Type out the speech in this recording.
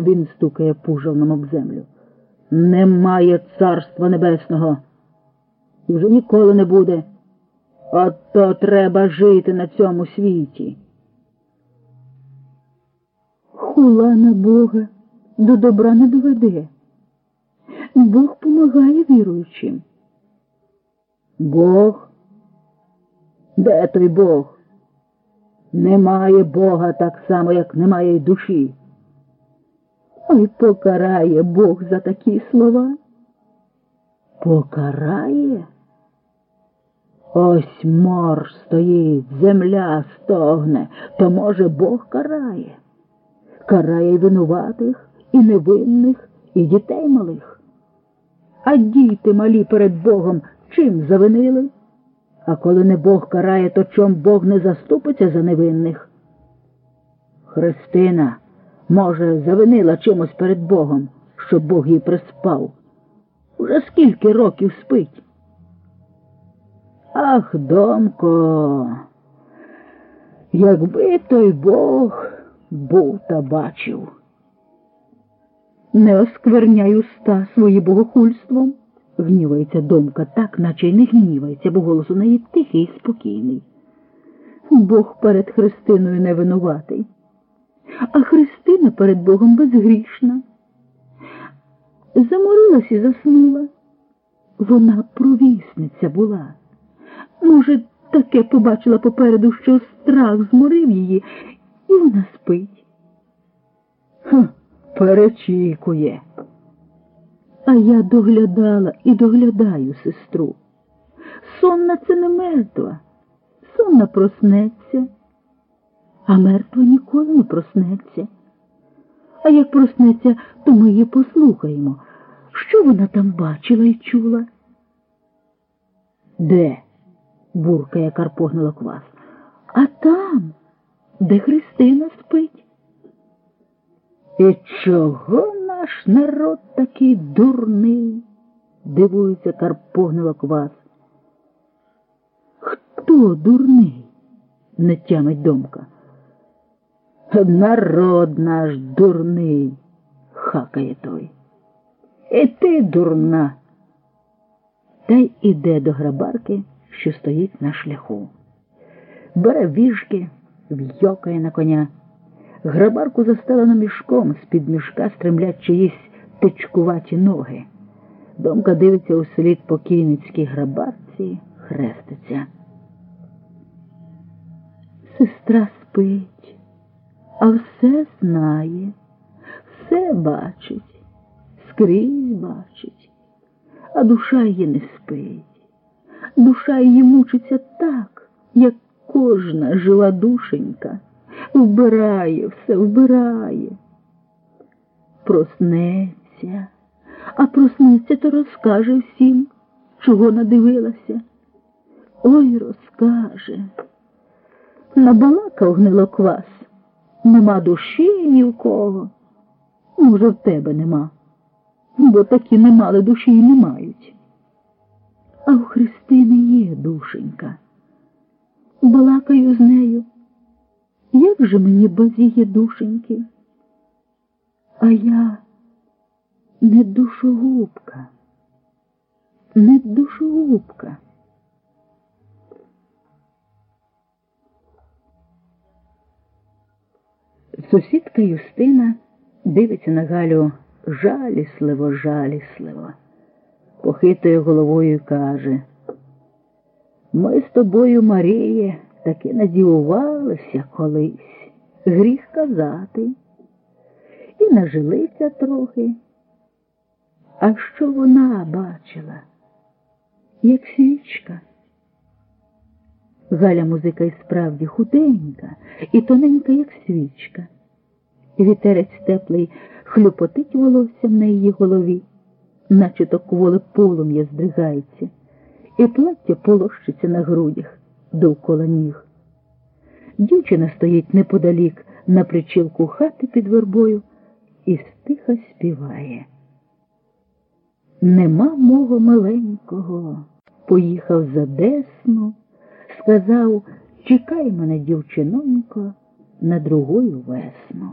Він стукає пужалном об землю. Немає царства небесного. Вже ніколи не буде. Ото треба жити на цьому світі. Хула на Бога до добра не доведе. Бог помагає віруючим. Бог? Де той Бог? Немає Бога так само, як немає й душі. Ой покарає Бог за такі слова. Покарає? Ось мор стоїть, земля стогне, то, може, Бог карає. Карає винуватих, і невинних, і дітей малих. А діти малі перед Богом чим завинили? А коли не Бог карає, то чом Бог не заступиться за невинних? Христина, може, завинила чимось перед Богом, щоб Бог їй приспав. Уже скільки років спить? Ах, домко, якби той Бог був та бачив. Не оскверняй уста свої богохульством. Гнівається домка так, наче й не гнівається, бо голос у неї тихий і спокійний. Бог перед Христиною не винуватий, а Христина перед Богом безгрішна. Заморилась і заснула. Вона провісниця була. Може, таке побачила попереду, що страх зморив її, і вона спить. Хм, перечікує. А я доглядала і доглядаю сестру. Сонна це не мертва, сонна проснеться, а мертва ніколи не проснеться. А як проснеться, то ми її послухаємо, що вона там бачила і чула. Де? буркає Карпогнила квас. А там, де Христина спить. І чого наш народ такий дурний? дивується Карпогнила квас. Хто дурний? не тямить домка. Народ наш дурний, хакає той. І ти дурна. Та й іде до грабарки, що стоїть на шляху. Бере віжки, в'йокає на коня. Грабарку застелено мішком, з-під мішка стремлять чиїсь тичкуваті ноги. Домка дивиться у слід покійницькій грабарці, хреститься. Сестра спить, а все знає, все бачить, скрізь бачить, а душа її не спить. Душа її мучиться так, як кожна жива душенька, вбирає все, вбирає. Проснеться, а проснеться, то розкаже всім, чого надивилася. Ой, розкаже. Набалакав гнилоквас, нема душі ні в кого. Може, в тебе нема, бо такі не мали душі і не мають. А у Христини є душенька. Балакаю з нею. Як же мені без її душеньки? А я не душогубка, не душогубка. Сусідка Юстина дивиться на Галю жалісливо, жалісливо, похитує головою і каже, ми з тобою, Маріє, таки надівувалися колись, гріх казати, і нажилися трохи. А що вона бачила, як свічка? Галя музика і справді худенька і тоненька, як свічка. Вітерець теплий хлюпотить волоссям на її голові, наче то кволе полум'я здригається, і плаття полощиться на грудях довкола ніг. Дівчина стоїть неподалік на причілку хати під вербою і стиха співає. Нема мого маленького, поїхав за Десну, сказав, чекай мене, дівчинонько, на другою весну.